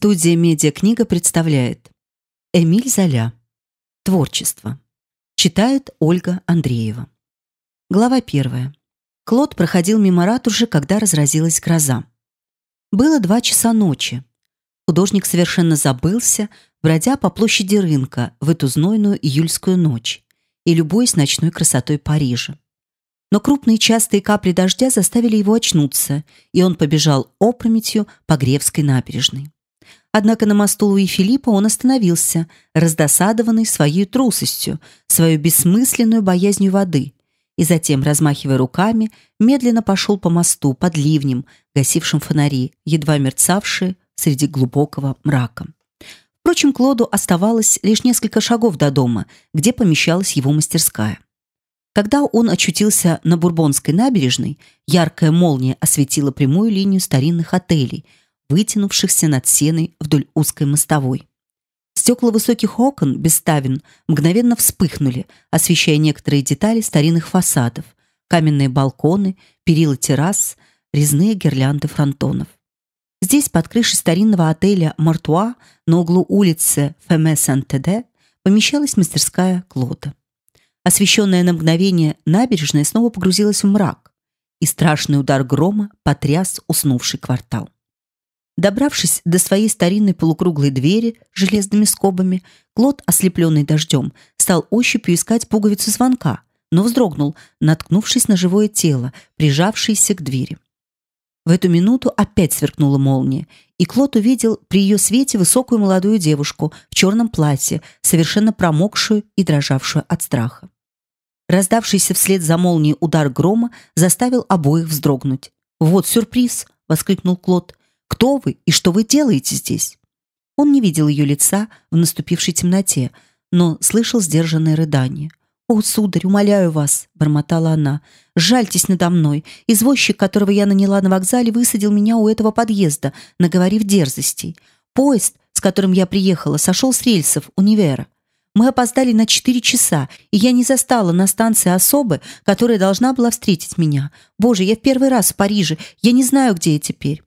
Студия «Медиакнига» представляет Эмиль Золя. Творчество. Читает Ольга Андреева. Глава первая. Клод проходил мимо ратуши, когда разразилась гроза. Было два часа ночи. Художник совершенно забылся, бродя по площади рынка в эту знойную июльскую ночь и любуясь ночной красотой Парижа. Но крупные частые капли дождя заставили его очнуться, и он побежал опрометью по Гревской набережной. Однако на мосту Луи Филиппа он остановился, раздосадованный своей трусостью, своей бессмысленной боязнью воды, и затем, размахивая руками, медленно пошел по мосту под ливнем, гасившим фонари, едва мерцавшие среди глубокого мрака. Впрочем, Клоду оставалось лишь несколько шагов до дома, где помещалась его мастерская. Когда он очутился на Бурбонской набережной, яркая молния осветила прямую линию старинных отелей – вытянувшихся над сеной вдоль узкой мостовой. Стекла высоких окон без ставен мгновенно вспыхнули, освещая некоторые детали старинных фасадов, каменные балконы, перила террас, резные гирлянды фронтонов. Здесь, под крышей старинного отеля «Мартуа» на углу улицы Феме-Сен-Теде, помещалась мастерская Клода. Освещенная на мгновение набережная снова погрузилась в мрак, и страшный удар грома потряс уснувший квартал. Добравшись до своей старинной полукруглой двери с железными скобами, Клод, ослепленный дождем, стал ощупью искать пуговицу звонка, но вздрогнул, наткнувшись на живое тело, прижавшееся к двери. В эту минуту опять сверкнула молния, и Клод увидел при ее свете высокую молодую девушку в черном платье, совершенно промокшую и дрожавшую от страха. Раздавшийся вслед за молнией удар грома заставил обоих вздрогнуть. «Вот сюрприз!» — воскликнул Клод. Кто вы и что вы делаете здесь?» Он не видел ее лица в наступившей темноте, но слышал сдержанное рыдание. «О, сударь, умоляю вас!» — бормотала она. «Жальтесь надо мной. Извозчик, которого я наняла на вокзале, высадил меня у этого подъезда, наговорив дерзостей. Поезд, с которым я приехала, сошел с рельсов универа. Мы опоздали на четыре часа, и я не застала на станции особы, которая должна была встретить меня. Боже, я в первый раз в Париже. Я не знаю, где я теперь.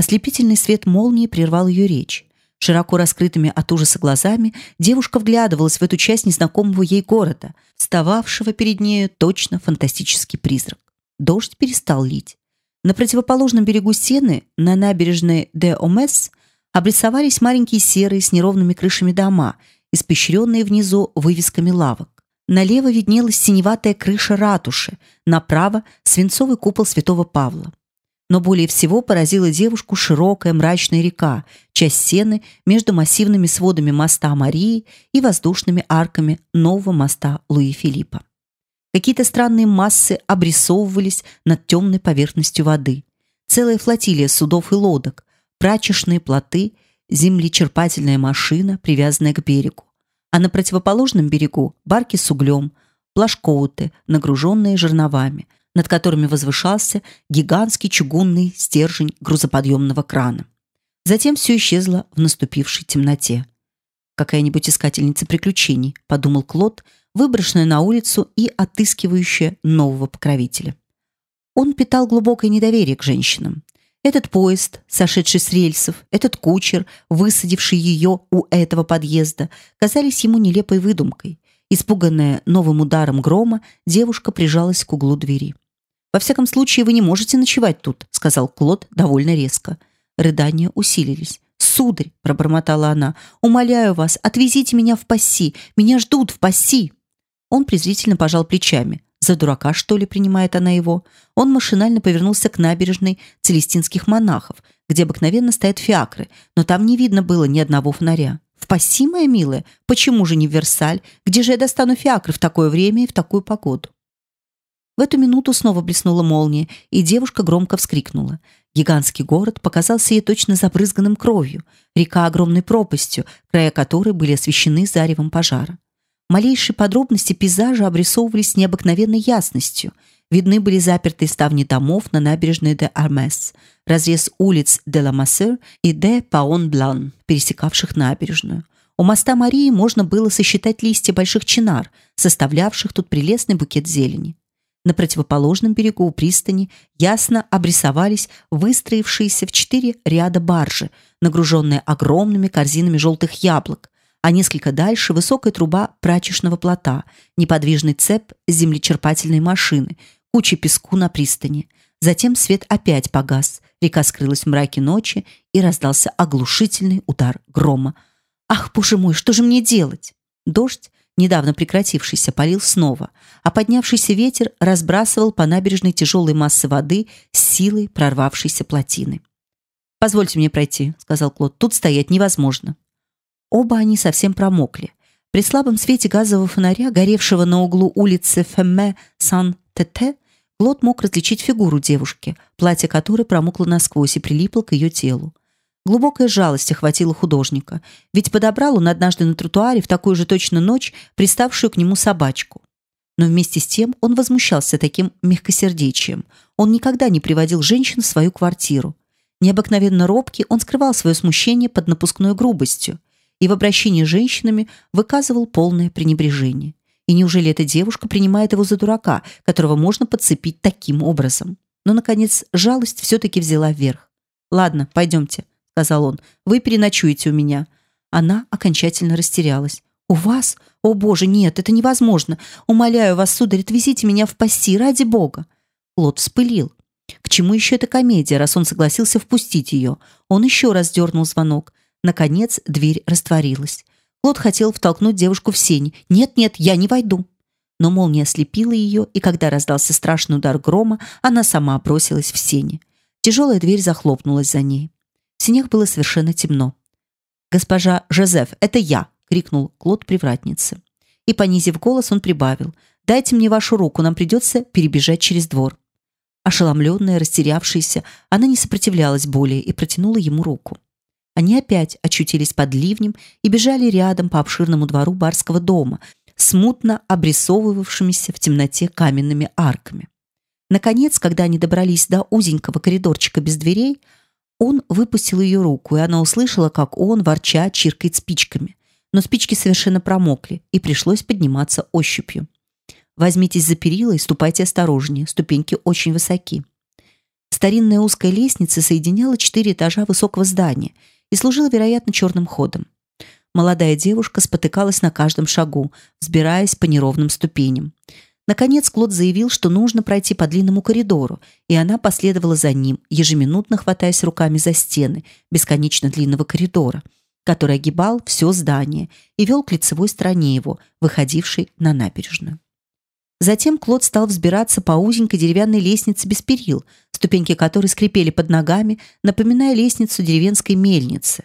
Ослепительный свет молнии прервал ее речь. Широко раскрытыми от ужаса глазами девушка вглядывалась в эту часть незнакомого ей города, встававшего перед нею точно фантастический призрак. Дождь перестал лить. На противоположном берегу Сены, на набережной де Омес, обрисовались маленькие серые с неровными крышами дома, испещренные внизу вывесками лавок. Налево виднелась синеватая крыша ратуши, направо — свинцовый купол святого Павла. Но более всего поразила девушку широкая мрачная река, часть сены между массивными сводами моста Марии и воздушными арками нового моста Луи Филиппа. Какие-то странные массы обрисовывались над темной поверхностью воды. Целая флотилия судов и лодок, прачечные плоты, землечерпательная машина, привязанная к берегу. А на противоположном берегу барки с углем, плашкоуты, нагруженные жерновами – над которыми возвышался гигантский чугунный стержень грузоподъемного крана. Затем все исчезло в наступившей темноте. «Какая-нибудь искательница приключений», — подумал Клод, выброшенная на улицу и отыскивающая нового покровителя. Он питал глубокое недоверие к женщинам. Этот поезд, сошедший с рельсов, этот кучер, высадивший ее у этого подъезда, казались ему нелепой выдумкой. Испуганная новым ударом грома, девушка прижалась к углу двери. «Во всяком случае, вы не можете ночевать тут», — сказал Клод довольно резко. Рыдания усилились. «Сударь», — пробормотала она, — «умоляю вас, отвезите меня в Пасси. Меня ждут в Пасси». Он презрительно пожал плечами. За дурака, что ли, принимает она его? Он машинально повернулся к набережной целестинских монахов, где обыкновенно стоят фиакры, но там не видно было ни одного фонаря. В Пасси, моя милая? Почему же не в Версаль? Где же я достану фиакры в такое время и в такую погоду? В эту минуту снова блеснула молния, и девушка громко вскрикнула. Гигантский город показался ей точно забрызганным кровью, река огромной пропастью, края которой были освещены заревом пожара. Малейшие подробности пейзажа обрисовывались с необыкновенной ясностью. Видны были запертые ставни домов на набережной де Армес, разрез улиц де ла Массер и де Паон-Блан, пересекавших набережную. У моста Марии можно было сосчитать листья больших чинар, составлявших тут прелестный букет зелени. На противоположном берегу пристани ясно обрисовались выстроившиеся в четыре ряда баржи, нагруженные огромными корзинами желтых яблок, а несколько дальше высокая труба прачечного плота, неподвижный цеп землечерпательной машины, куча песку на пристани. Затем свет опять погас, река скрылась в мраке ночи и раздался оглушительный удар грома. «Ах, боже мой, что же мне делать?» Дождь недавно прекратившийся, полил снова, а поднявшийся ветер разбрасывал по набережной тяжелые массы воды с силой прорвавшейся плотины. «Позвольте мне пройти», — сказал Клод. «Тут стоять невозможно». Оба они совсем промокли. При слабом свете газового фонаря, горевшего на углу улицы Фемме Сан-Тете, Клод мог различить фигуру девушки, платье которой промокло насквозь и прилипло к ее телу. Глубокая жалость охватила художника, ведь подобрал он однажды на тротуаре в такую же точно ночь приставшую к нему собачку. Но вместе с тем он возмущался таким мягкосердечием. Он никогда не приводил женщин в свою квартиру. Необыкновенно робкий, он скрывал свое смущение под напускной грубостью и в обращении с женщинами выказывал полное пренебрежение. И неужели эта девушка принимает его за дурака, которого можно подцепить таким образом? Но, наконец, жалость все-таки взяла вверх. «Ладно, пойдемте сказал он. Вы переночуете у меня. Она окончательно растерялась. У вас? О, боже, нет, это невозможно. Умоляю вас, сударь, отвезите меня в пости, ради бога. Клод вспылил. К чему еще эта комедия, раз он согласился впустить ее? Он еще раз дернул звонок. Наконец дверь растворилась. Клод хотел втолкнуть девушку в сень. «Нет, нет, я не войду». Но молния ослепила ее, и когда раздался страшный удар грома, она сама бросилась в сени. Тяжелая дверь захлопнулась за ней. В синях было совершенно темно. «Госпожа Жозеф, это я!» — крикнул Клод привратнице. И, понизив голос, он прибавил. «Дайте мне вашу руку, нам придется перебежать через двор». Ошеломленная, растерявшаяся, она не сопротивлялась более и протянула ему руку. Они опять очутились под ливнем и бежали рядом по обширному двору барского дома, смутно обрисовывавшимися в темноте каменными арками. Наконец, когда они добрались до узенького коридорчика без дверей, он выпустил ее руку, и она услышала, как он, ворча, чиркает спичками. Но спички совершенно промокли, и пришлось подниматься ощупью. Возьмитесь за перила и ступайте осторожнее, ступеньки очень высоки. Старинная узкая лестница соединяла четыре этажа высокого здания и служила, вероятно, черным ходом. Молодая девушка спотыкалась на каждом шагу, взбираясь по неровным ступеням. Наконец Клод заявил, что нужно пройти по длинному коридору, и она последовала за ним, ежеминутно хватаясь руками за стены бесконечно длинного коридора, который огибал все здание и вел к лицевой стороне его, выходившей на набережную. Затем Клод стал взбираться по узенькой деревянной лестнице без перил, ступеньки которой скрипели под ногами, напоминая лестницу деревенской мельницы.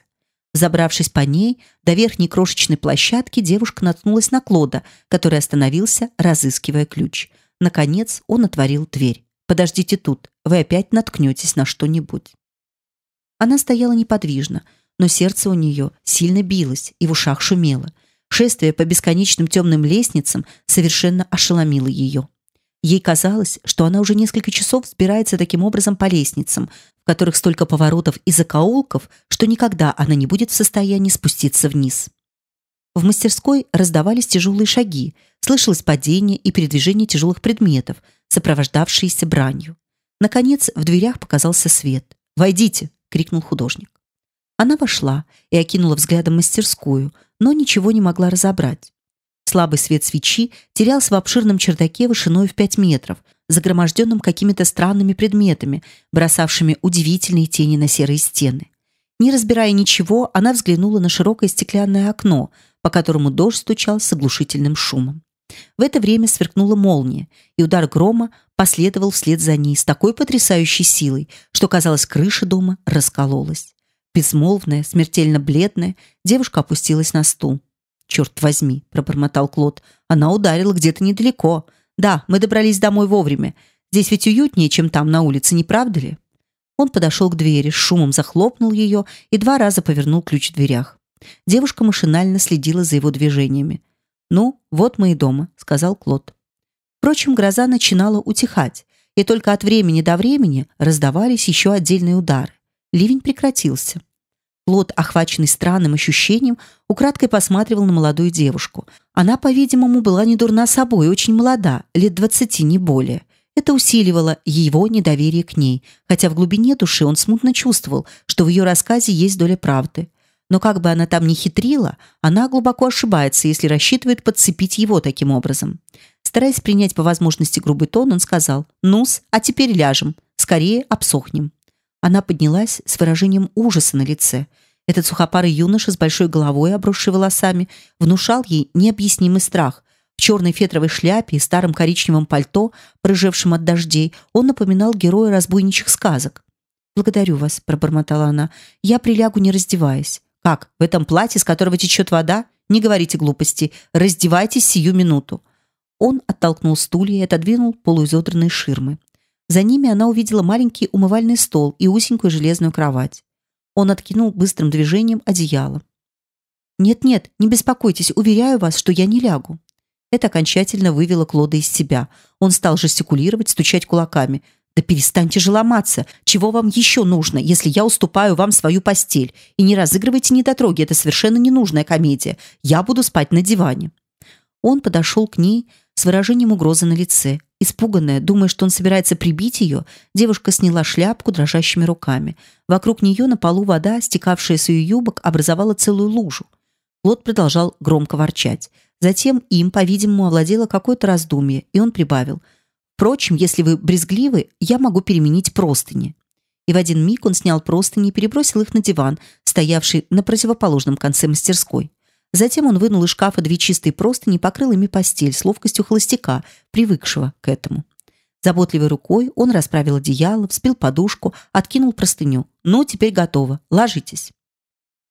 Забравшись по ней до верхней крошечной площадки, девушка наткнулась на Клода, который остановился, разыскивая ключ. Наконец он отворил дверь. «Подождите тут, вы опять наткнетесь на что-нибудь». Она стояла неподвижно, но сердце у нее сильно билось и в ушах шумело. Шествие по бесконечным темным лестницам совершенно ошеломило ее. Ей казалось, что она уже несколько часов взбирается таким образом по лестницам, которых столько поворотов и закоулков, что никогда она не будет в состоянии спуститься вниз. В мастерской раздавались тяжелые шаги, слышалось падение и передвижение тяжелых предметов, сопровождавшиеся бранью. Наконец, в дверях показался свет. «Войдите!» — крикнул художник. Она вошла и окинула взглядом мастерскую, но ничего не могла разобрать. Слабый свет свечи терялся в обширном чердаке вышиной в пять метров, загроможденном какими-то странными предметами, бросавшими удивительные тени на серые стены. Не разбирая ничего, она взглянула на широкое стеклянное окно, по которому дождь стучал с оглушительным шумом. В это время сверкнула молния, и удар грома последовал вслед за ней с такой потрясающей силой, что, казалось, крыша дома раскололась. Безмолвная, смертельно бледная, девушка опустилась на стул. «Черт возьми!» – пробормотал Клод. «Она ударила где-то недалеко. Да, мы добрались домой вовремя. Здесь ведь уютнее, чем там на улице, не правда ли?» Он подошел к двери, с шумом захлопнул ее и два раза повернул ключ в дверях. Девушка машинально следила за его движениями. «Ну, вот мы и дома», — сказал Клод. Впрочем, гроза начинала утихать, и только от времени до времени раздавались еще отдельные удары. Ливень прекратился. Клод, охваченный странным ощущением, украдкой посматривал на молодую девушку. Она, по-видимому, была не дурна собой, очень молода, лет двадцати, не более. Это усиливало его недоверие к ней, хотя в глубине души он смутно чувствовал, что в ее рассказе есть доля правды. Но как бы она там ни хитрила, она глубоко ошибается, если рассчитывает подцепить его таким образом. Стараясь принять по возможности грубый тон, он сказал «Ну-с, а теперь ляжем, скорее обсохнем». Она поднялась с выражением ужаса на лице. Этот сухопарый юноша с большой головой, обросший волосами, внушал ей необъяснимый страх. В черной фетровой шляпе и старом коричневом пальто, прыжевшем от дождей, он напоминал героя разбойничьих сказок. «Благодарю вас», — пробормотала она. «Я прилягу, не раздеваясь». «Как? В этом платье, с которого течет вода? Не говорите глупости. Раздевайтесь сию минуту». Он оттолкнул стулья и отодвинул полуизодранные ширмы. За ними она увидела маленький умывальный стол и узенькую железную кровать. Он откинул быстрым движением одеяло. «Нет-нет, не беспокойтесь, уверяю вас, что я не лягу». Это окончательно вывело Клода из себя. Он стал жестикулировать, стучать кулаками. «Да перестаньте же ломаться! Чего вам еще нужно, если я уступаю вам свою постель? И не разыгрывайте недотроги, это совершенно ненужная комедия. Я буду спать на диване». Он подошел к ней выражением угрозы на лице. Испуганная, думая, что он собирается прибить ее, девушка сняла шляпку дрожащими руками. Вокруг нее на полу вода, стекавшая с ее юбок, образовала целую лужу. Клод продолжал громко ворчать. Затем им, по-видимому, овладело какое-то раздумье, и он прибавил. «Впрочем, если вы брезгливы, я могу переменить простыни». И в один миг он снял простыни и перебросил их на диван, стоявший на противоположном конце мастерской. Затем он вынул из шкафа две чистые простыни и покрыл ими постель с ловкостью холостяка, привыкшего к этому. Заботливой рукой он расправил одеяло, вспил подушку, откинул простыню. «Ну, теперь готово. Ложитесь».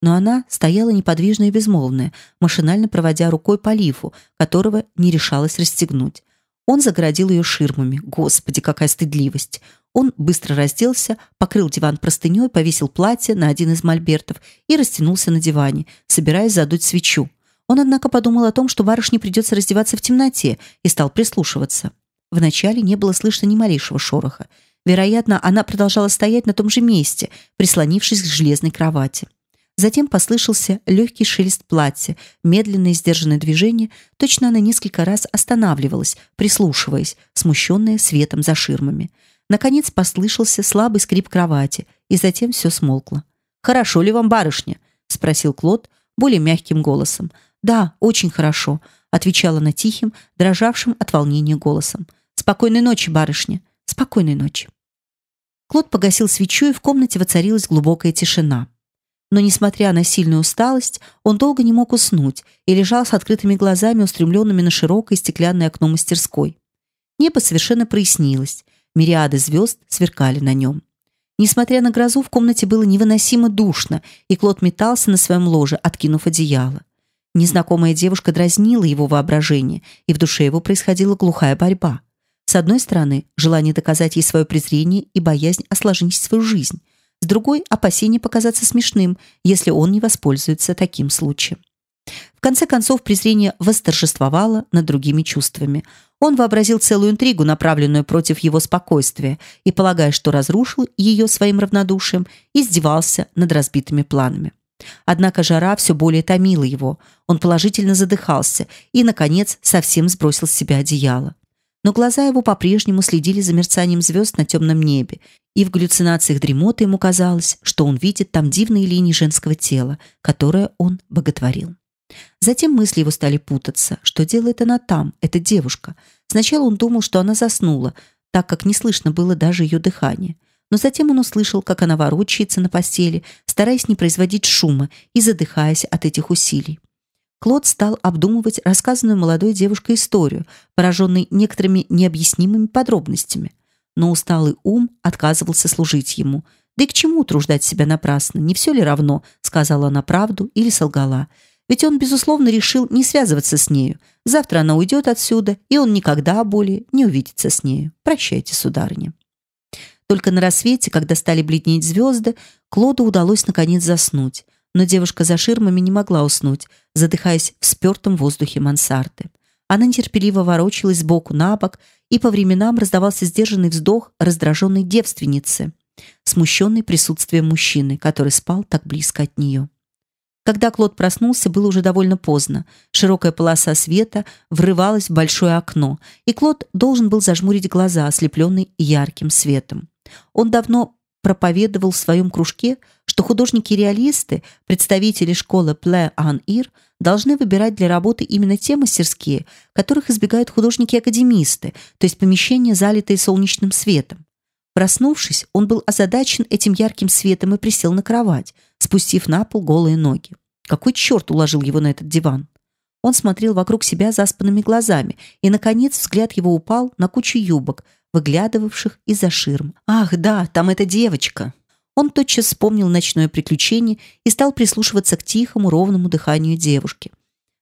Но она стояла неподвижная и безмолвная, машинально проводя рукой по лифу, которого не решалась расстегнуть. Он загородил ее ширмами. Господи, какая стыдливость! Он быстро разделся, покрыл диван простыней, повесил платье на один из мольбертов и растянулся на диване, собираясь задуть свечу. Он, однако, подумал о том, что барышне придется раздеваться в темноте, и стал прислушиваться. Вначале не было слышно ни малейшего шороха. Вероятно, она продолжала стоять на том же месте, прислонившись к железной кровати. Затем послышался легкий шелест платья, медленное и сдержанное движение. Точно она несколько раз останавливалась, прислушиваясь, смущенная светом за ширмами. Наконец послышался слабый скрип кровати, и затем все смолкло. «Хорошо ли вам, барышня?» — спросил Клод более мягким голосом. «Да, очень хорошо», — отвечала она тихим, дрожавшим от волнения голосом. «Спокойной ночи, барышня. Спокойной ночи». Клод погасил свечу, и в комнате воцарилась глубокая тишина. Но, несмотря на сильную усталость, он долго не мог уснуть и лежал с открытыми глазами, устремленными на широкое стеклянное окно мастерской. Небо совершенно прояснилось, Мириады звезд сверкали на нем. Несмотря на грозу, в комнате было невыносимо душно, и Клод метался на своем ложе, откинув одеяло. Незнакомая девушка дразнила его воображение, и в душе его происходила глухая борьба. С одной стороны, желание доказать ей свое презрение и боязнь осложнить свою жизнь. С другой – опасение показаться смешным, если он не воспользуется таким случаем. В конце концов, презрение восторжествовало над другими чувствами. Он вообразил целую интригу, направленную против его спокойствия, и, полагая, что разрушил ее своим равнодушием, издевался над разбитыми планами. Однако жара все более томила его. Он положительно задыхался и, наконец, совсем сбросил с себя одеяло. Но глаза его по-прежнему следили за мерцанием звезд на темном небе, и в галлюцинациях дремоты ему казалось, что он видит там дивные линии женского тела, которое он боготворил. Затем мысли его стали путаться. Что делает она там, эта девушка? Сначала он думал, что она заснула, так как не слышно было даже ее дыхания. Но затем он услышал, как она ворочается на постели, стараясь не производить шума и задыхаясь от этих усилий. Клод стал обдумывать рассказанную молодой девушкой историю, пораженный некоторыми необъяснимыми подробностями. Но усталый ум отказывался служить ему. Да и к чему утруждать себя напрасно? Не все ли равно, сказала она правду или солгала? Ведь он, безусловно, решил не связываться с нею. Завтра она уйдет отсюда, и он никогда более не увидится с нею. Прощайте, сударыня. Только на рассвете, когда стали бледнеть звезды, Клоду удалось наконец заснуть. Но девушка за ширмами не могла уснуть, задыхаясь в спертом воздухе мансарды. Она нетерпеливо ворочалась сбоку на бок, и по временам раздавался сдержанный вздох раздраженной девственницы, смущенной присутствием мужчины, который спал так близко от нее. Когда Клод проснулся, было уже довольно поздно. Широкая полоса света врывалась в большое окно, и Клод должен был зажмурить глаза, ослепленный ярким светом. Он давно проповедовал в своем кружке, что художники-реалисты, представители школы Пле-Ан-Ир, должны выбирать для работы именно те мастерские, которых избегают художники-академисты, то есть помещения, залитые солнечным светом. Проснувшись, он был озадачен этим ярким светом и присел на кровать, спустив на пол голые ноги. Какой черт уложил его на этот диван? Он смотрел вокруг себя заспанными глазами, и, наконец, взгляд его упал на кучу юбок, выглядывавших из-за ширм. «Ах, да, там эта девочка!» Он тотчас вспомнил ночное приключение и стал прислушиваться к тихому, ровному дыханию девушки,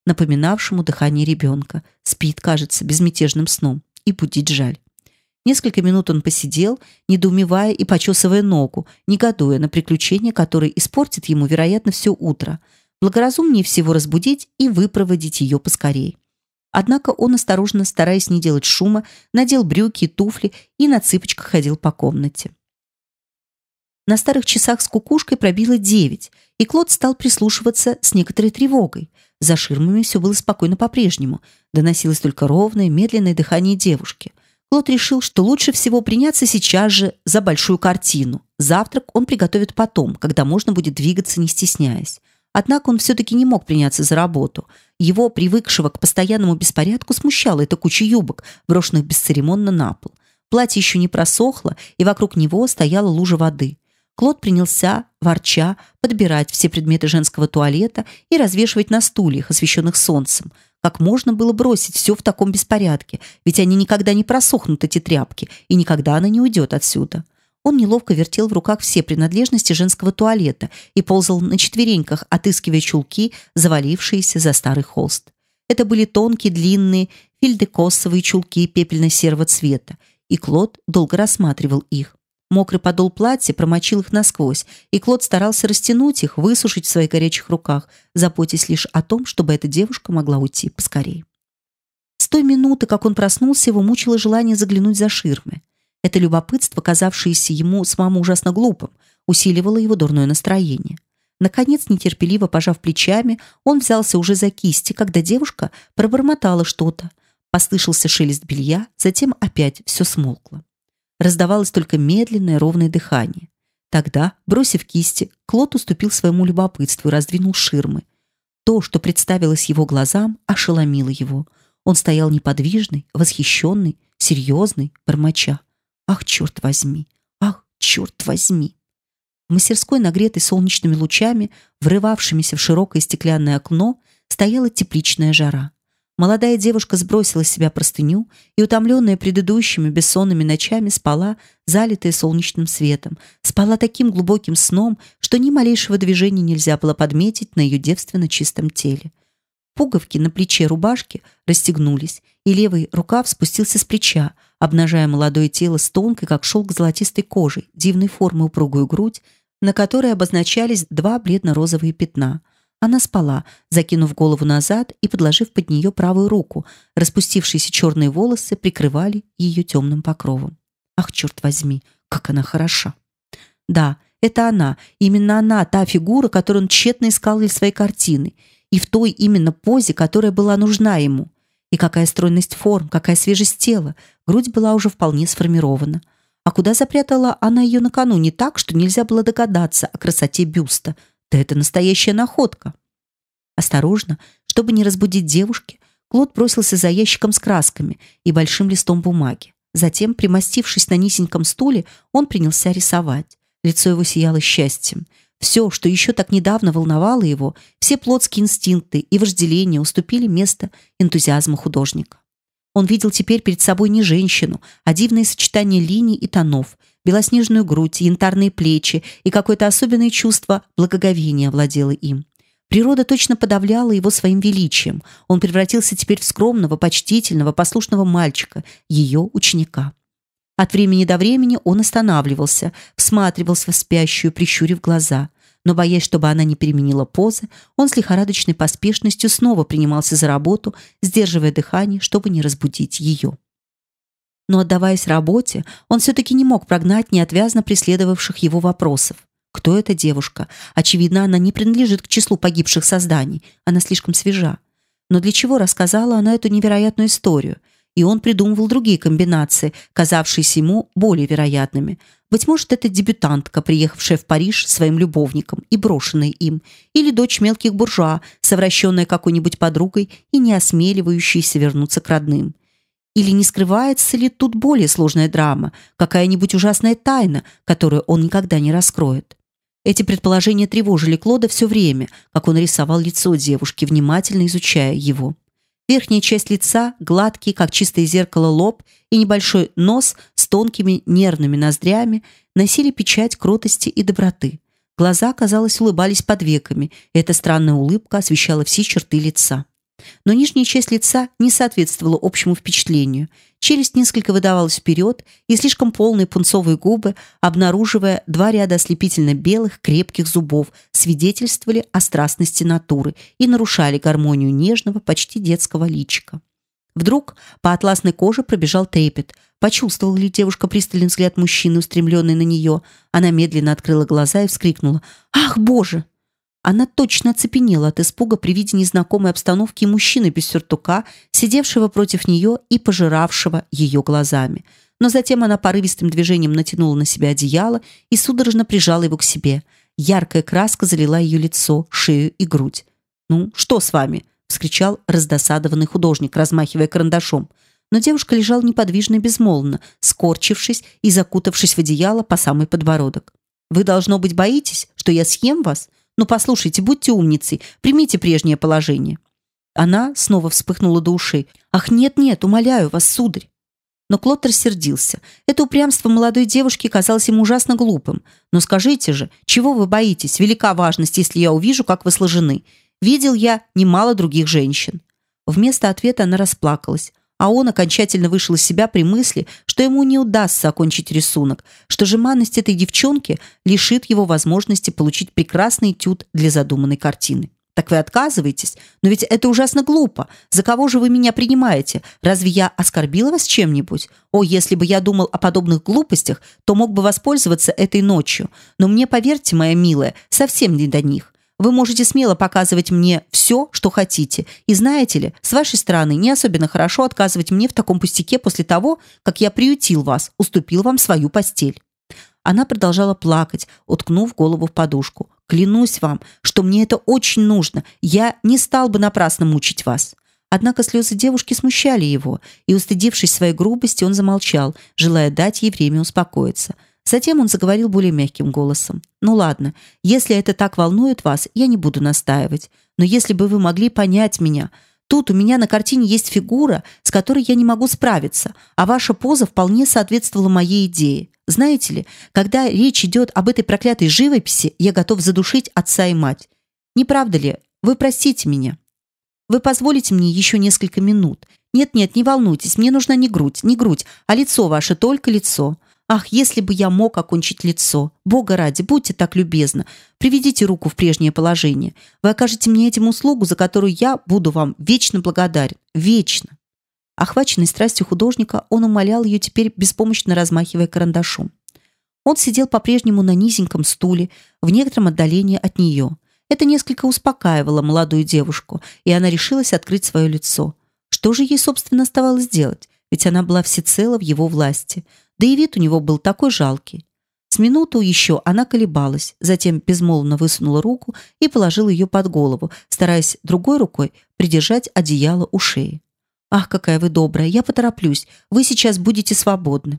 напоминавшему дыхание ребенка. Спит, кажется, безмятежным сном. И будить жаль. Несколько минут он посидел, недоумевая и почесывая ногу, негодуя на приключение, которое испортит ему, вероятно, все утро. Благоразумнее всего разбудить и выпроводить ее поскорей. Однако он осторожно, стараясь не делать шума, надел брюки и туфли и на цыпочках ходил по комнате. На старых часах с кукушкой пробило девять, и Клод стал прислушиваться с некоторой тревогой. За ширмами все было спокойно по-прежнему, доносилось только ровное, медленное дыхание девушки – Клод решил, что лучше всего приняться сейчас же за большую картину. Завтрак он приготовит потом, когда можно будет двигаться, не стесняясь. Однако он все-таки не мог приняться за работу. Его, привыкшего к постоянному беспорядку, смущала эта куча юбок, брошенных бесцеремонно на пол. Платье еще не просохло, и вокруг него стояла лужа воды. Клод принялся, ворча, подбирать все предметы женского туалета и развешивать на стульях, освещенных солнцем – как можно было бросить все в таком беспорядке? Ведь они никогда не просохнут, эти тряпки, и никогда она не уйдет отсюда. Он неловко вертел в руках все принадлежности женского туалета и ползал на четвереньках, отыскивая чулки, завалившиеся за старый холст. Это были тонкие, длинные, фильдекоссовые чулки пепельно-серого цвета, и Клод долго рассматривал их. Мокрый подол платья промочил их насквозь, и Клод старался растянуть их, высушить в своих горячих руках, заботясь лишь о том, чтобы эта девушка могла уйти поскорее. С той минуты, как он проснулся, его мучило желание заглянуть за ширмы. Это любопытство, казавшееся ему самому ужасно глупым, усиливало его дурное настроение. Наконец, нетерпеливо пожав плечами, он взялся уже за кисти, когда девушка пробормотала что-то. Послышался шелест белья, затем опять все смолкло раздавалось только медленное ровное дыхание. Тогда, бросив кисти, Клод уступил своему любопытству и раздвинул ширмы. То, что представилось его глазам, ошеломило его. Он стоял неподвижный, восхищенный, серьезный, бормоча. «Ах, черт возьми! Ах, черт возьми!» В мастерской, нагретой солнечными лучами, врывавшимися в широкое стеклянное окно, стояла тепличная жара. Молодая девушка сбросила с себя простыню и, утомленная предыдущими бессонными ночами, спала, залитая солнечным светом, спала таким глубоким сном, что ни малейшего движения нельзя было подметить на ее девственно чистом теле. Пуговки на плече рубашки расстегнулись, и левый рукав спустился с плеча, обнажая молодое тело с тонкой, как шелк золотистой кожей, дивной формы упругую грудь, на которой обозначались два бледно-розовые пятна – она спала, закинув голову назад и подложив под нее правую руку. Распустившиеся черные волосы прикрывали ее темным покровом. Ах, черт возьми, как она хороша! Да, это она, именно она, та фигура, которую он тщетно искал для своей картины, и в той именно позе, которая была нужна ему. И какая стройность форм, какая свежесть тела. Грудь была уже вполне сформирована. А куда запрятала она ее накануне так, что нельзя было догадаться о красоте бюста – да это настоящая находка. Осторожно, чтобы не разбудить девушки, Клод бросился за ящиком с красками и большим листом бумаги. Затем, примостившись на низеньком стуле, он принялся рисовать. Лицо его сияло счастьем. Все, что еще так недавно волновало его, все плотские инстинкты и вожделения уступили место энтузиазму художника. Он видел теперь перед собой не женщину, а дивное сочетание линий и тонов, белоснежную грудь, янтарные плечи, и какое-то особенное чувство благоговения владело им. Природа точно подавляла его своим величием. Он превратился теперь в скромного, почтительного, послушного мальчика, ее ученика. От времени до времени он останавливался, всматривался в спящую, прищурив глаза. Но, боясь, чтобы она не переменила позы, он с лихорадочной поспешностью снова принимался за работу, сдерживая дыхание, чтобы не разбудить ее но, отдаваясь работе, он все-таки не мог прогнать неотвязно преследовавших его вопросов. Кто эта девушка? Очевидно, она не принадлежит к числу погибших созданий. Она слишком свежа. Но для чего рассказала она эту невероятную историю? И он придумывал другие комбинации, казавшиеся ему более вероятными. Быть может, это дебютантка, приехавшая в Париж своим любовником и брошенная им, или дочь мелких буржуа, совращенная какой-нибудь подругой и не осмеливающаяся вернуться к родным. Или не скрывается ли тут более сложная драма, какая-нибудь ужасная тайна, которую он никогда не раскроет? Эти предположения тревожили Клода все время, как он рисовал лицо девушки, внимательно изучая его. Верхняя часть лица, гладкий, как чистое зеркало лоб и небольшой нос с тонкими нервными ноздрями носили печать кротости и доброты. Глаза, казалось, улыбались под веками, и эта странная улыбка освещала все черты лица. Но нижняя часть лица не соответствовала общему впечатлению. Челюсть несколько выдавалась вперед, и слишком полные пунцовые губы, обнаруживая два ряда ослепительно белых крепких зубов, свидетельствовали о страстности натуры и нарушали гармонию нежного, почти детского личика. Вдруг по атласной коже пробежал трепет. Почувствовала ли девушка пристальный взгляд мужчины, устремленный на нее? Она медленно открыла глаза и вскрикнула. «Ах, Боже!» Она точно оцепенела от испуга при виде незнакомой обстановки и мужчины без сюртука, сидевшего против нее и пожиравшего ее глазами. Но затем она порывистым движением натянула на себя одеяло и судорожно прижала его к себе. Яркая краска залила ее лицо, шею и грудь. «Ну, что с вами?» — вскричал раздосадованный художник, размахивая карандашом. Но девушка лежала неподвижно и безмолвно, скорчившись и закутавшись в одеяло по самый подбородок. «Вы, должно быть, боитесь, что я съем вас?» Ну, послушайте, будьте умницей, примите прежнее положение». Она снова вспыхнула до ушей. «Ах, нет-нет, умоляю вас, сударь!» Но Клод рассердился. Это упрямство молодой девушки казалось ему ужасно глупым. «Но скажите же, чего вы боитесь? Велика важность, если я увижу, как вы сложены. Видел я немало других женщин». Вместо ответа она расплакалась а он окончательно вышел из себя при мысли, что ему не удастся окончить рисунок, что жеманность этой девчонки лишит его возможности получить прекрасный этюд для задуманной картины. Так вы отказываетесь? Но ведь это ужасно глупо. За кого же вы меня принимаете? Разве я оскорбила вас чем-нибудь? О, если бы я думал о подобных глупостях, то мог бы воспользоваться этой ночью. Но мне, поверьте, моя милая, совсем не до них. Вы можете смело показывать мне все, что хотите. И знаете ли, с вашей стороны не особенно хорошо отказывать мне в таком пустяке после того, как я приютил вас, уступил вам свою постель». Она продолжала плакать, уткнув голову в подушку. «Клянусь вам, что мне это очень нужно. Я не стал бы напрасно мучить вас». Однако слезы девушки смущали его, и, устыдившись своей грубости, он замолчал, желая дать ей время успокоиться – Затем он заговорил более мягким голосом. «Ну ладно, если это так волнует вас, я не буду настаивать. Но если бы вы могли понять меня, тут у меня на картине есть фигура, с которой я не могу справиться, а ваша поза вполне соответствовала моей идее. Знаете ли, когда речь идет об этой проклятой живописи, я готов задушить отца и мать. Не правда ли? Вы простите меня. Вы позволите мне еще несколько минут? Нет-нет, не волнуйтесь, мне нужна не грудь, не грудь, а лицо ваше, только лицо. Ах, если бы я мог окончить лицо. Бога ради, будьте так любезны. Приведите руку в прежнее положение. Вы окажете мне этим услугу, за которую я буду вам вечно благодарен. Вечно. Охваченный страстью художника, он умолял ее теперь беспомощно размахивая карандашом. Он сидел по-прежнему на низеньком стуле, в некотором отдалении от нее. Это несколько успокаивало молодую девушку, и она решилась открыть свое лицо. Что же ей, собственно, оставалось делать? Ведь она была всецело в его власти – да и вид у него был такой жалкий. С минуту еще она колебалась, затем безмолвно высунула руку и положила ее под голову, стараясь другой рукой придержать одеяло у шеи. «Ах, какая вы добрая! Я потороплюсь. Вы сейчас будете свободны».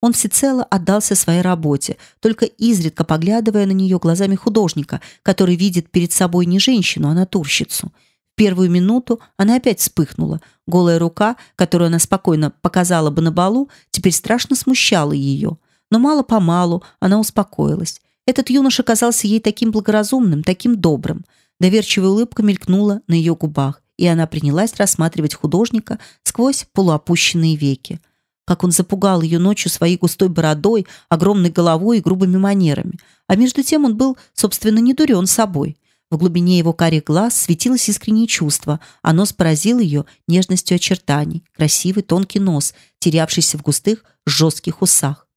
Он всецело отдался своей работе, только изредка поглядывая на нее глазами художника, который видит перед собой не женщину, а натурщицу – первую минуту она опять вспыхнула. Голая рука, которую она спокойно показала бы на балу, теперь страшно смущала ее. Но мало-помалу она успокоилась. Этот юноша казался ей таким благоразумным, таким добрым. Доверчивая улыбка мелькнула на ее губах, и она принялась рассматривать художника сквозь полуопущенные веки. Как он запугал ее ночью своей густой бородой, огромной головой и грубыми манерами. А между тем он был, собственно, не дурен собой. В глубине его карих глаз светилось искреннее чувство, а нос поразил ее нежностью очертаний, красивый тонкий нос, терявшийся в густых жестких усах.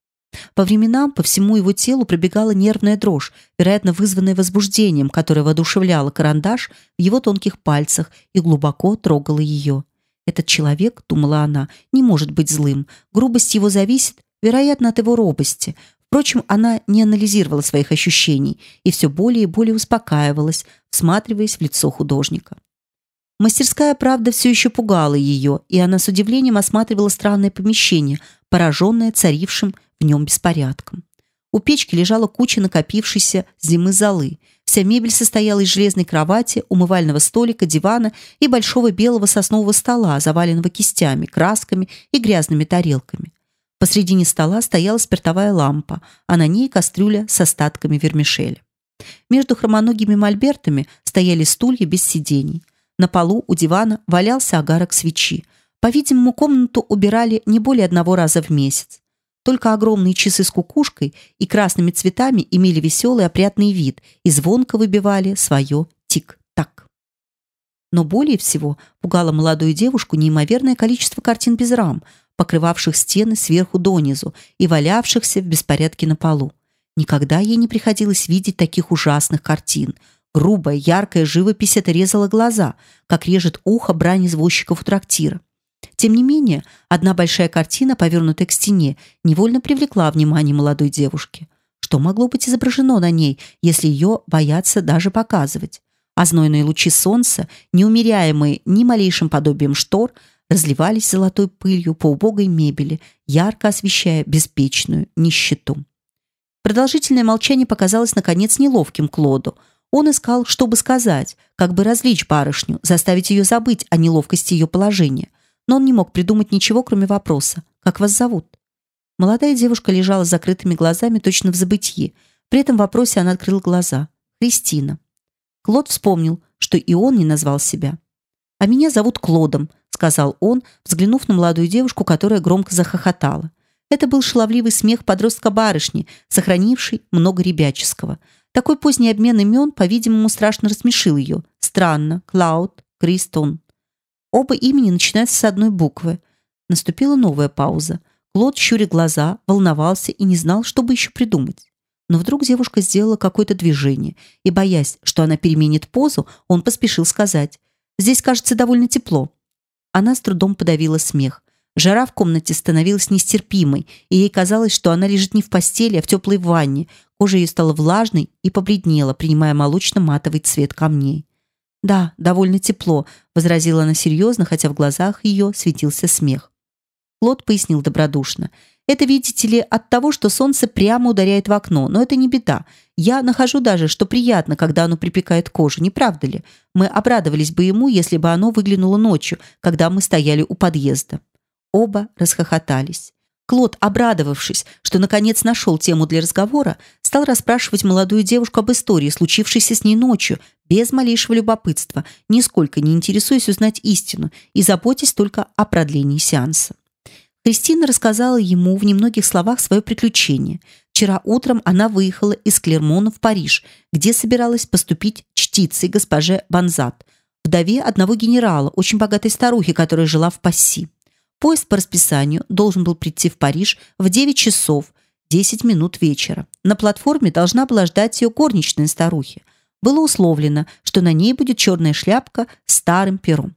По временам по всему его телу пробегала нервная дрожь, вероятно, вызванная возбуждением, которое воодушевляло карандаш в его тонких пальцах и глубоко трогало ее. Этот человек, думала она, не может быть злым. Грубость его зависит, вероятно, от его робости. Впрочем, она не анализировала своих ощущений и все более и более успокаивалась, всматриваясь в лицо художника. Мастерская, правда, все еще пугала ее, и она с удивлением осматривала странное помещение, пораженное царившим в нем беспорядком. У печки лежала куча накопившейся зимы золы. Вся мебель состояла из железной кровати, умывального столика, дивана и большого белого соснового стола, заваленного кистями, красками и грязными тарелками. Посредине стола стояла спиртовая лампа, а на ней кастрюля с остатками вермишели. Между хромоногими мольбертами стояли стулья без сидений. На полу у дивана валялся огарок свечи. По-видимому, комнату убирали не более одного раза в месяц. Только огромные часы с кукушкой и красными цветами имели веселый опрятный вид и звонко выбивали свое тик-так. Но более всего пугало молодую девушку неимоверное количество картин без рам, покрывавших стены сверху донизу и валявшихся в беспорядке на полу. Никогда ей не приходилось видеть таких ужасных картин. Грубая, яркая живопись резала глаза, как режет ухо брань извозчиков у трактира. Тем не менее, одна большая картина, повернутая к стене, невольно привлекла внимание молодой девушки. Что могло быть изображено на ней, если ее боятся даже показывать? А знойные лучи солнца, неумеряемые ни малейшим подобием штор, разливались золотой пылью по убогой мебели, ярко освещая беспечную нищету. Продолжительное молчание показалось наконец неловким Клоду. Он искал, чтобы сказать, как бы развлечь барышню, заставить ее забыть о неловкости ее положения – но он не мог придумать ничего, кроме вопроса «Как вас зовут?». Молодая девушка лежала с закрытыми глазами, точно в забытьи. При этом вопросе она открыла глаза. «Кристина». Клод вспомнил, что и он не назвал себя. «А меня зовут Клодом», — сказал он, взглянув на молодую девушку, которая громко захохотала. Это был шаловливый смех подростка-барышни, сохранивший много ребяческого. Такой поздний обмен имен, по-видимому, страшно рассмешил ее. Странно. Клауд, Кристон. Оба имени начинаются с одной буквы. Наступила новая пауза. Клод, щуря глаза, волновался и не знал, что бы еще придумать. Но вдруг девушка сделала какое-то движение, и, боясь, что она переменит позу, он поспешил сказать «Здесь, кажется, довольно тепло». Она с трудом подавила смех. Жара в комнате становилась нестерпимой, и ей казалось, что она лежит не в постели, а в теплой ванне. Кожа ее стала влажной и побледнела, принимая молочно-матовый цвет камней. «Да, довольно тепло», — возразила она серьезно, хотя в глазах ее светился смех. Клод пояснил добродушно. «Это, видите ли, от того, что солнце прямо ударяет в окно, но это не беда. Я нахожу даже, что приятно, когда оно припекает кожу, не правда ли? Мы обрадовались бы ему, если бы оно выглянуло ночью, когда мы стояли у подъезда». Оба расхохотались. Клод, обрадовавшись, что наконец нашел тему для разговора, стал расспрашивать молодую девушку об истории, случившейся с ней ночью, без малейшего любопытства, нисколько не интересуясь узнать истину и заботясь только о продлении сеанса. Кристина рассказала ему в немногих словах свое приключение. Вчера утром она выехала из Клермона в Париж, где собиралась поступить чтицей госпоже Банзат, вдове одного генерала, очень богатой старухи, которая жила в Пасси. Поезд по расписанию должен был прийти в Париж в 9 часов 10 минут вечера. На платформе должна была ждать ее горничная старухи. Было условлено, что на ней будет черная шляпка с старым пером.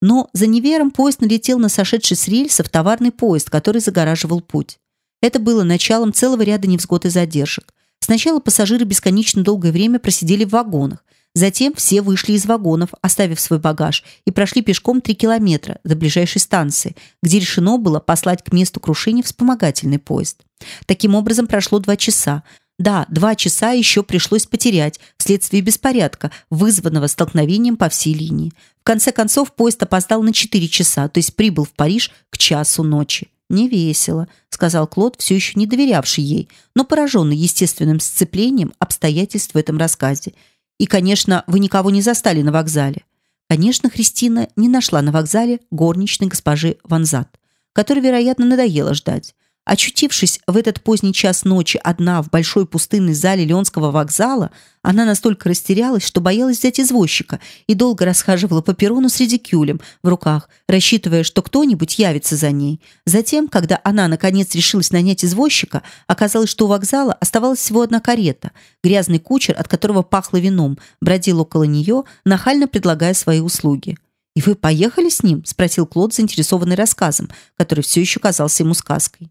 Но за невером поезд налетел на сошедший с рельсов товарный поезд, который загораживал путь. Это было началом целого ряда невзгод и задержек. Сначала пассажиры бесконечно долгое время просидели в вагонах, Затем все вышли из вагонов, оставив свой багаж, и прошли пешком три километра до ближайшей станции, где решено было послать к месту крушения вспомогательный поезд. Таким образом прошло два часа. Да, два часа еще пришлось потерять вследствие беспорядка, вызванного столкновением по всей линии. В конце концов поезд опоздал на четыре часа, то есть прибыл в Париж к часу ночи. «Не весело», — сказал Клод, все еще не доверявший ей, но пораженный естественным сцеплением обстоятельств в этом рассказе. И, конечно, вы никого не застали на вокзале. Конечно, Христина не нашла на вокзале горничной госпожи Ванзат, которой, вероятно, надоело ждать. Очутившись в этот поздний час ночи одна в большой пустынной зале Леонского вокзала, она настолько растерялась, что боялась взять извозчика и долго расхаживала по перрону с редикюлем в руках, рассчитывая, что кто-нибудь явится за ней. Затем, когда она наконец решилась нанять извозчика, оказалось, что у вокзала оставалась всего одна карета. Грязный кучер, от которого пахло вином, бродил около нее, нахально предлагая свои услуги. «И вы поехали с ним?» – спросил Клод, заинтересованный рассказом, который все еще казался ему сказкой.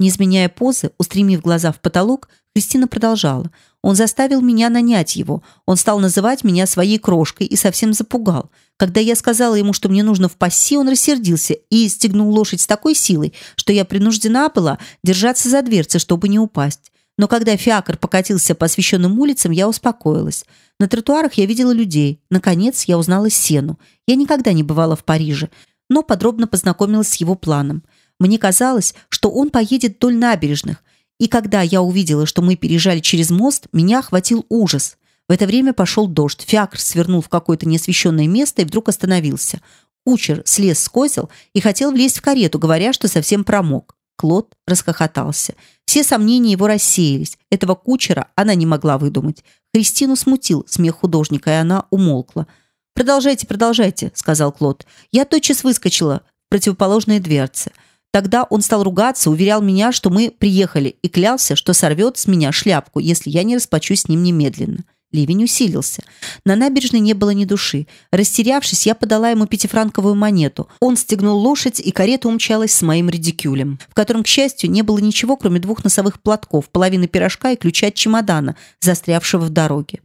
Не изменяя позы, устремив глаза в потолок, Кристина продолжала. Он заставил меня нанять его. Он стал называть меня своей крошкой и совсем запугал. Когда я сказала ему, что мне нужно в пасси, он рассердился и стегнул лошадь с такой силой, что я принуждена была держаться за дверцы, чтобы не упасть. Но когда фиакр покатился по освещенным улицам, я успокоилась. На тротуарах я видела людей. Наконец, я узнала Сену. Я никогда не бывала в Париже, но подробно познакомилась с его планом. Мне казалось, что он поедет вдоль набережных, и когда я увидела, что мы переезжали через мост, меня охватил ужас. В это время пошел дождь, фиакр свернул в какое-то неосвещенное место и вдруг остановился. Кучер слез с козел и хотел влезть в карету, говоря, что совсем промок. Клод расхохотался. Все сомнения его рассеялись. Этого кучера она не могла выдумать. Кристину смутил смех художника, и она умолкла. «Продолжайте, продолжайте», — сказал Клод. Я тотчас выскочила в противоположные дверцы. Тогда он стал ругаться, уверял меня, что мы приехали, и клялся, что сорвет с меня шляпку, если я не расплачусь с ним немедленно. Ливень усилился. На набережной не было ни души. Растерявшись, я подала ему пятифранковую монету. Он стегнул лошадь, и карета умчалась с моим редикюлем, в котором, к счастью, не было ничего, кроме двух носовых платков, половины пирожка и ключа от чемодана, застрявшего в дороге.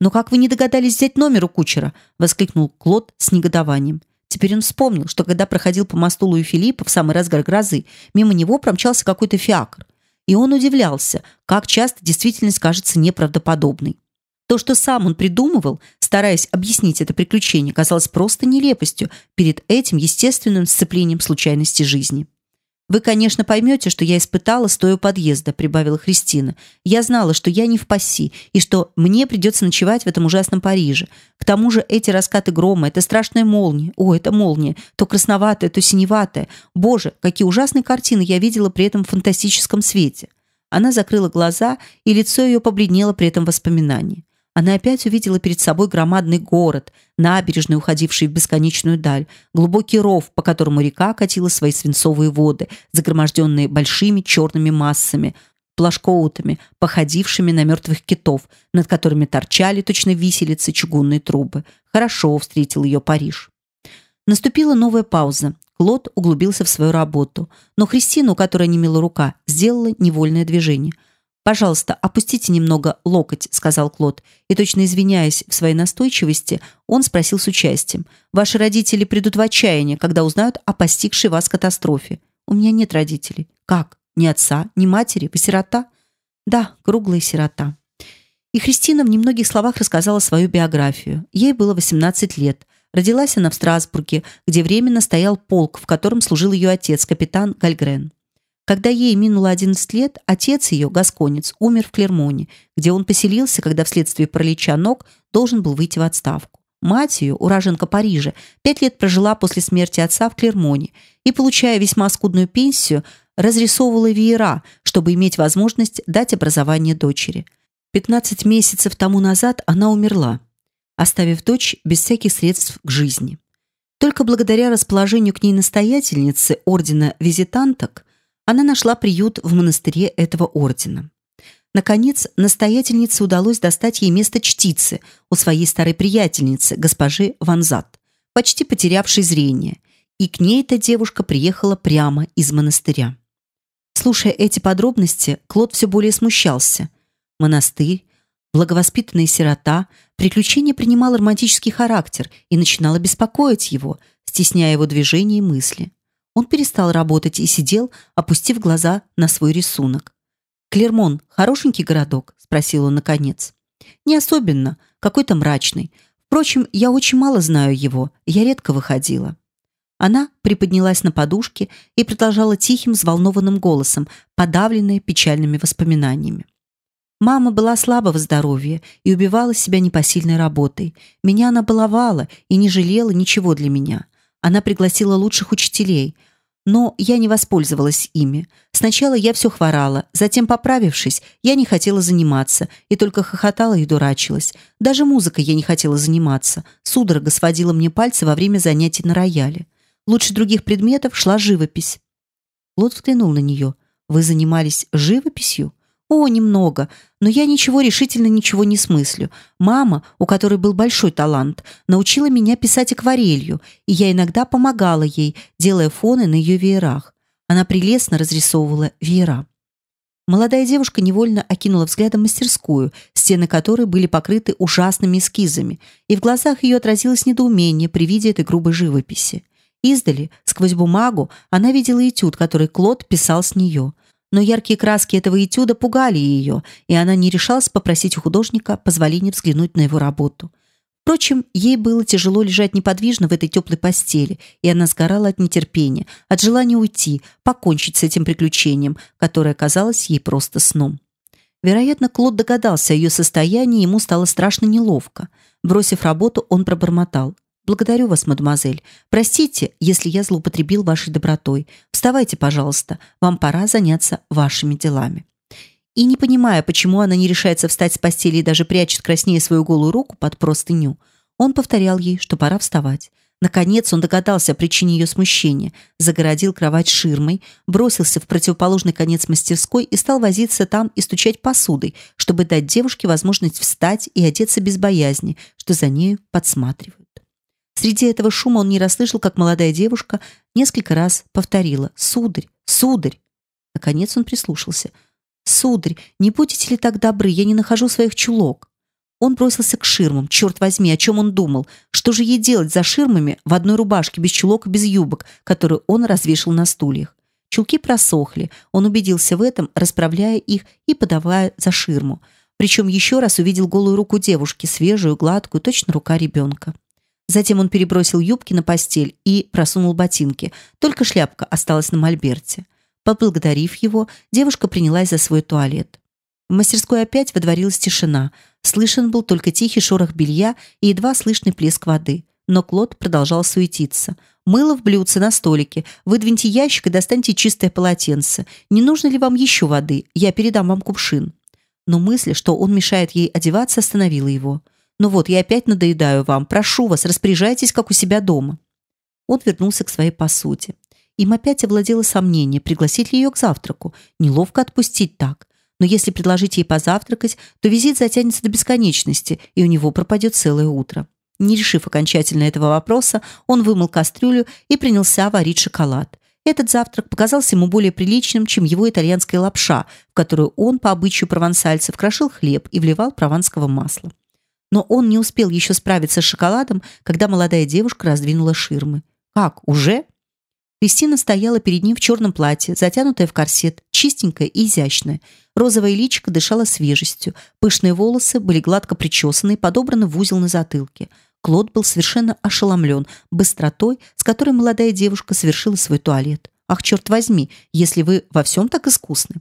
«Но как вы не догадались взять номер у кучера?» — воскликнул Клод с негодованием. Теперь он вспомнил, что когда проходил по мосту Луи Филиппа в самый разгар грозы, мимо него промчался какой-то фиакр. И он удивлялся, как часто действительность кажется неправдоподобной. То, что сам он придумывал, стараясь объяснить это приключение, казалось просто нелепостью перед этим естественным сцеплением случайности жизни. Вы, конечно, поймете, что я испытала, стоя у подъезда, прибавила Христина. Я знала, что я не в пасси и что мне придется ночевать в этом ужасном Париже. К тому же эти раскаты грома, это страшная молния. О, это молния, то красноватая, то синеватая. Боже, какие ужасные картины я видела при этом фантастическом свете. Она закрыла глаза, и лицо ее побледнело при этом воспоминании. Она опять увидела перед собой громадный город, набережный, уходивший в бесконечную даль, глубокий ров, по которому река катила свои свинцовые воды, загроможденные большими черными массами, плашкоутами, походившими на мертвых китов, над которыми торчали точно виселицы чугунные трубы. Хорошо встретил ее Париж. Наступила новая пауза. Клод углубился в свою работу, но Христину, которая немела рука, сделала невольное движение – «Пожалуйста, опустите немного локоть», — сказал Клод. И, точно извиняясь в своей настойчивости, он спросил с участием. «Ваши родители придут в отчаяние, когда узнают о постигшей вас катастрофе». «У меня нет родителей». «Как? Ни отца, ни матери? Вы сирота?» «Да, круглая сирота». И Христина в немногих словах рассказала свою биографию. Ей было 18 лет. Родилась она в Страсбурге, где временно стоял полк, в котором служил ее отец, капитан Гальгрен. Когда ей минуло 11 лет, отец ее, гасконец, умер в Клермоне, где он поселился, когда вследствие паралича ног должен был выйти в отставку. Мать ее, уроженка Парижа, пять лет прожила после смерти отца в Клермоне и, получая весьма скудную пенсию, разрисовывала веера, чтобы иметь возможность дать образование дочери. 15 месяцев тому назад она умерла, оставив дочь без всяких средств к жизни. Только благодаря расположению к ней настоятельницы ордена визитанток она нашла приют в монастыре этого ордена. Наконец, настоятельнице удалось достать ей место чтицы у своей старой приятельницы, госпожи Ванзат, почти потерявшей зрение, и к ней эта девушка приехала прямо из монастыря. Слушая эти подробности, Клод все более смущался. Монастырь, благовоспитанная сирота, приключение принимало романтический характер и начинало беспокоить его, стесняя его движения и мысли. Он перестал работать и сидел, опустив глаза на свой рисунок. «Клермон – хорошенький городок?» – спросил он наконец. «Не особенно, какой-то мрачный. Впрочем, я очень мало знаю его, я редко выходила». Она приподнялась на подушке и продолжала тихим, взволнованным голосом, подавленная печальными воспоминаниями. Мама была слаба в здоровье и убивала себя непосильной работой. Меня она баловала и не жалела ничего для меня. Она пригласила лучших учителей – но я не воспользовалась ими. Сначала я все хворала, затем, поправившись, я не хотела заниматься и только хохотала и дурачилась. Даже музыкой я не хотела заниматься. Судорога сводила мне пальцы во время занятий на рояле. Лучше других предметов шла живопись. Лот взглянул на нее. «Вы занимались живописью?» О, немного, но я ничего решительно ничего не смыслю. Мама, у которой был большой талант, научила меня писать акварелью, и я иногда помогала ей, делая фоны на ее веерах. Она прелестно разрисовывала веера. Молодая девушка невольно окинула взглядом мастерскую, стены которой были покрыты ужасными эскизами, и в глазах ее отразилось недоумение при виде этой грубой живописи. Издали, сквозь бумагу, она видела этюд, который Клод писал с нее – но яркие краски этого этюда пугали ее, и она не решалась попросить у художника позволения взглянуть на его работу. Впрочем, ей было тяжело лежать неподвижно в этой теплой постели, и она сгорала от нетерпения, от желания уйти, покончить с этим приключением, которое казалось ей просто сном. Вероятно, Клод догадался о ее состоянии, ему стало страшно неловко. Бросив работу, он пробормотал: Благодарю вас, мадемуазель. Простите, если я злоупотребил вашей добротой. Вставайте, пожалуйста. Вам пора заняться вашими делами. И не понимая, почему она не решается встать с постели и даже прячет краснее свою голую руку под простыню, он повторял ей, что пора вставать. Наконец он догадался о причине ее смущения, загородил кровать ширмой, бросился в противоположный конец мастерской и стал возиться там и стучать посудой, чтобы дать девушке возможность встать и одеться без боязни, что за нею подсматривают. Среди этого шума он не расслышал, как молодая девушка несколько раз повторила «Сударь! Сударь!». Наконец он прислушался. «Сударь, не будете ли так добры? Я не нахожу своих чулок». Он бросился к ширмам. Черт возьми, о чем он думал? Что же ей делать за ширмами в одной рубашке, без чулок и без юбок, которую он развешал на стульях? Чулки просохли. Он убедился в этом, расправляя их и подавая за ширму. Причем еще раз увидел голую руку девушки, свежую, гладкую, точно рука ребенка. Затем он перебросил юбки на постель и просунул ботинки. Только шляпка осталась на мольберте. Поблагодарив его, девушка принялась за свой туалет. В мастерской опять водворилась тишина. Слышен был только тихий шорох белья и едва слышный плеск воды. Но Клод продолжал суетиться. Мыло в блюдце на столике. Выдвиньте ящик и достаньте чистое полотенце. Не нужно ли вам еще воды? Я передам вам кувшин. Но мысль, что он мешает ей одеваться, остановила его. Ну вот, я опять надоедаю вам. Прошу вас, распоряжайтесь, как у себя дома. Он вернулся к своей посуде. Им опять овладело сомнение, пригласить ли ее к завтраку. Неловко отпустить так. Но если предложить ей позавтракать, то визит затянется до бесконечности, и у него пропадет целое утро. Не решив окончательно этого вопроса, он вымыл кастрюлю и принялся варить шоколад. Этот завтрак показался ему более приличным, чем его итальянская лапша, в которую он, по обычаю провансальцев, крошил хлеб и вливал прованского масла. Но он не успел еще справиться с шоколадом, когда молодая девушка раздвинула ширмы. Как, уже? Кристина стояла перед ним в черном платье, затянутая в корсет, чистенькая и изящная. Розовое личико дышало свежестью, пышные волосы были гладко причесаны и подобраны в узел на затылке. Клод был совершенно ошеломлен быстротой, с которой молодая девушка совершила свой туалет. Ах, черт возьми, если вы во всем так искусны.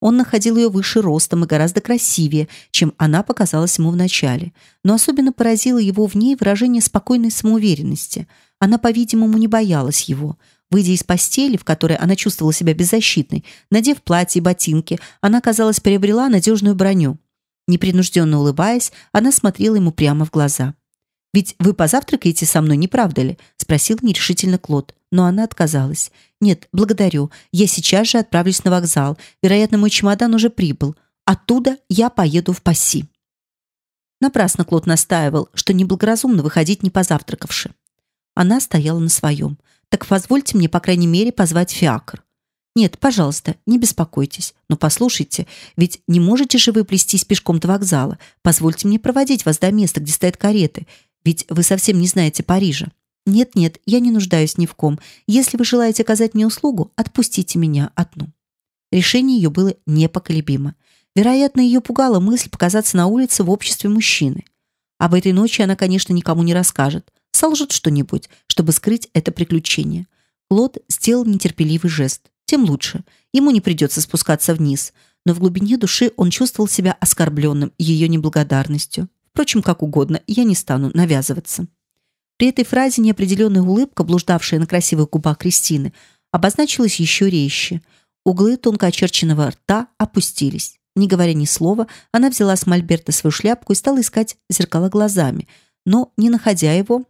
Он находил ее выше ростом и гораздо красивее, чем она показалась ему вначале. Но особенно поразило его в ней выражение спокойной самоуверенности. Она, по-видимому, не боялась его. Выйдя из постели, в которой она чувствовала себя беззащитной, надев платье и ботинки, она, казалось, приобрела надежную броню. Непринужденно улыбаясь, она смотрела ему прямо в глаза. «Ведь вы позавтракаете со мной, не правда ли?» — спросил нерешительно Клод но она отказалась. «Нет, благодарю. Я сейчас же отправлюсь на вокзал. Вероятно, мой чемодан уже прибыл. Оттуда я поеду в Пасси». Напрасно Клод настаивал, что неблагоразумно выходить не позавтракавши. Она стояла на своем. «Так позвольте мне, по крайней мере, позвать фиакр». «Нет, пожалуйста, не беспокойтесь. Но послушайте, ведь не можете же вы плестись пешком до вокзала. Позвольте мне проводить вас до места, где стоят кареты. Ведь вы совсем не знаете Парижа». «Нет-нет, я не нуждаюсь ни в ком. Если вы желаете оказать мне услугу, отпустите меня одну». Решение ее было непоколебимо. Вероятно, ее пугала мысль показаться на улице в обществе мужчины. Об этой ночи она, конечно, никому не расскажет. Солжет что-нибудь, чтобы скрыть это приключение. Клод сделал нетерпеливый жест. Тем лучше. Ему не придется спускаться вниз. Но в глубине души он чувствовал себя оскорбленным ее неблагодарностью. Впрочем, как угодно, я не стану навязываться. При этой фразе неопределенная улыбка, блуждавшая на красивых губах Кристины, обозначилась еще резче. Углы тонко очерченного рта опустились. Не говоря ни слова, она взяла с мольберта свою шляпку и стала искать зеркало глазами, но, не находя его,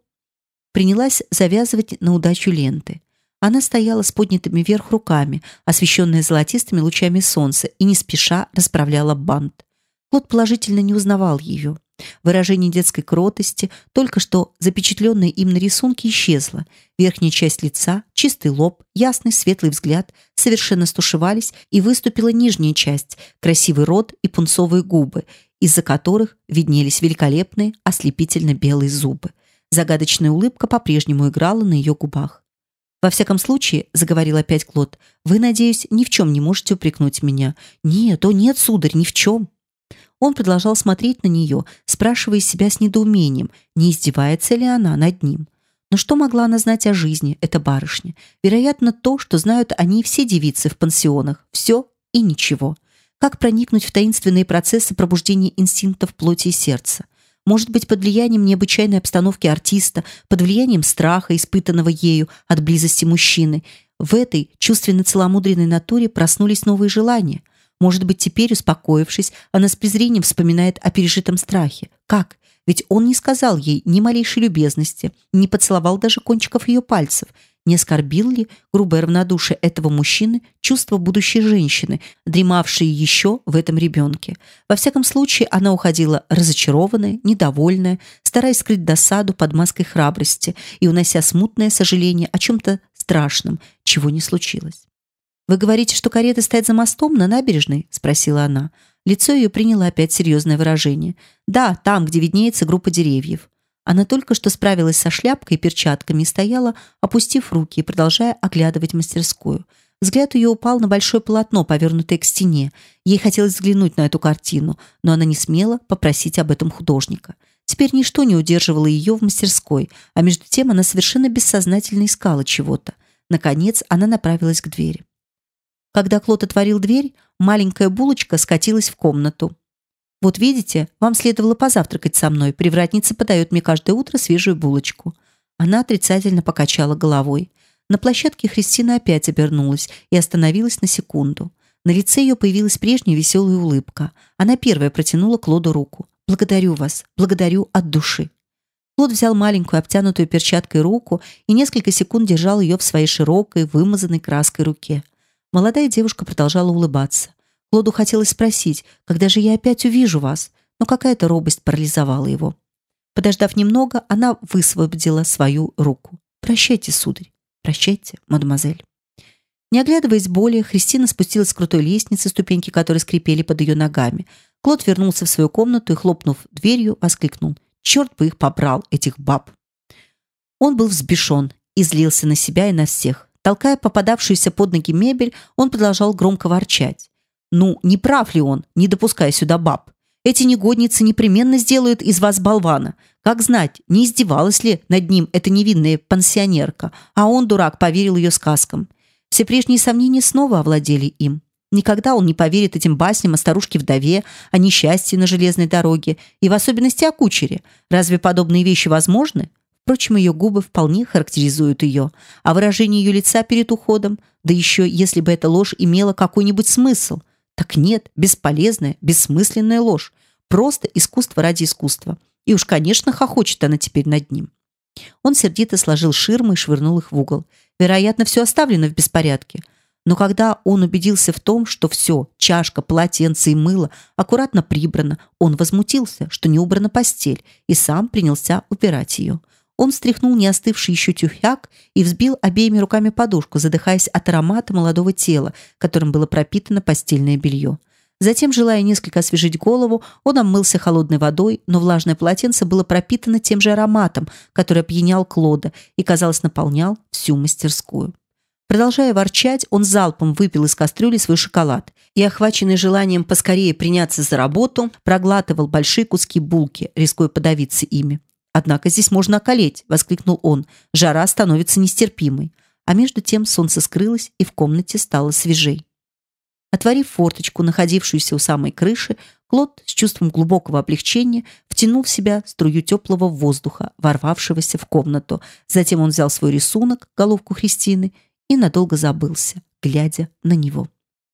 принялась завязывать на удачу ленты. Она стояла с поднятыми вверх руками, освещенная золотистыми лучами солнца, и не спеша расправляла бант. Клод положительно не узнавал ее. Выражение детской кротости, только что запечатленное им на рисунке, исчезло. Верхняя часть лица, чистый лоб, ясный светлый взгляд совершенно стушевались, и выступила нижняя часть, красивый рот и пунцовые губы, из-за которых виднелись великолепные, ослепительно белые зубы. Загадочная улыбка по-прежнему играла на ее губах. «Во всяком случае», — заговорил опять Клод, «вы, надеюсь, ни в чем не можете упрекнуть меня». «Нет, о нет, сударь, ни в чем». Он продолжал смотреть на нее, спрашивая себя с недоумением, не издевается ли она над ним. Но что могла она знать о жизни, эта барышня? Вероятно, то, что знают они все девицы в пансионах. Все и ничего. Как проникнуть в таинственные процессы пробуждения инстинктов плоти и сердца? Может быть, под влиянием необычайной обстановки артиста, под влиянием страха, испытанного ею от близости мужчины. В этой чувственно-целомудренной натуре проснулись новые желания. Может быть, теперь, успокоившись, она с презрением вспоминает о пережитом страхе. Как? Ведь он не сказал ей ни малейшей любезности, не поцеловал даже кончиков ее пальцев. Не оскорбил ли грубое равнодушие этого мужчины чувство будущей женщины, дремавшей еще в этом ребенке? Во всяком случае, она уходила разочарованная, недовольная, стараясь скрыть досаду под маской храбрости и унося смутное сожаление о чем-то страшном, чего не случилось. «Вы говорите, что карета стоит за мостом на набережной?» – спросила она. Лицо ее приняло опять серьезное выражение. «Да, там, где виднеется группа деревьев». Она только что справилась со шляпкой и перчатками и стояла, опустив руки и продолжая оглядывать мастерскую. Взгляд ее упал на большое полотно, повернутое к стене. Ей хотелось взглянуть на эту картину, но она не смела попросить об этом художника. Теперь ничто не удерживало ее в мастерской, а между тем она совершенно бессознательно искала чего-то. Наконец она направилась к двери. Когда Клод отворил дверь, маленькая булочка скатилась в комнату. «Вот видите, вам следовало позавтракать со мной. Привратница подает мне каждое утро свежую булочку». Она отрицательно покачала головой. На площадке Христина опять обернулась и остановилась на секунду. На лице ее появилась прежняя веселая улыбка. Она первая протянула Клоду руку. «Благодарю вас. Благодарю от души». Клод взял маленькую обтянутую перчаткой руку и несколько секунд держал ее в своей широкой, вымазанной краской руке. Молодая девушка продолжала улыбаться. Клоду хотелось спросить, когда же я опять увижу вас, но какая-то робость парализовала его. Подождав немного, она высвободила свою руку. «Прощайте, сударь. Прощайте, мадемуазель». Не оглядываясь более, Христина спустилась с крутой лестницы, ступеньки которой скрипели под ее ногами. Клод вернулся в свою комнату и, хлопнув дверью, воскликнул. «Черт бы их побрал, этих баб!» Он был взбешен и злился на себя и на всех. Толкая попадавшуюся под ноги мебель, он продолжал громко ворчать. «Ну, не прав ли он, не допуская сюда баб? Эти негодницы непременно сделают из вас болвана. Как знать, не издевалась ли над ним эта невинная пансионерка, а он, дурак, поверил ее сказкам. Все прежние сомнения снова овладели им. Никогда он не поверит этим басням о старушке-вдове, о несчастье на железной дороге и в особенности о кучере. Разве подобные вещи возможны? Впрочем, ее губы вполне характеризуют ее, а выражение ее лица перед уходом, да еще если бы эта ложь имела какой-нибудь смысл. Так нет, бесполезная, бессмысленная ложь. Просто искусство ради искусства. И уж, конечно, хохочет она теперь над ним. Он сердито сложил ширмы и швырнул их в угол. Вероятно, все оставлено в беспорядке. Но когда он убедился в том, что все, чашка, полотенце и мыло, аккуратно прибрано, он возмутился, что не убрана постель, и сам принялся убирать ее. Он стряхнул не остывший еще тюфяк и взбил обеими руками подушку, задыхаясь от аромата молодого тела, которым было пропитано постельное белье. Затем, желая несколько освежить голову, он омылся холодной водой, но влажное полотенце было пропитано тем же ароматом, который опьянял Клода и, казалось, наполнял всю мастерскую. Продолжая ворчать, он залпом выпил из кастрюли свой шоколад и, охваченный желанием поскорее приняться за работу, проглатывал большие куски булки, рискуя подавиться ими. Однако здесь можно околеть, воскликнул он. Жара становится нестерпимой. А между тем солнце скрылось, и в комнате стало свежей. Отворив форточку, находившуюся у самой крыши, Клод с чувством глубокого облегчения втянул в себя струю теплого воздуха, ворвавшегося в комнату. Затем он взял свой рисунок, головку Христины, и надолго забылся, глядя на него.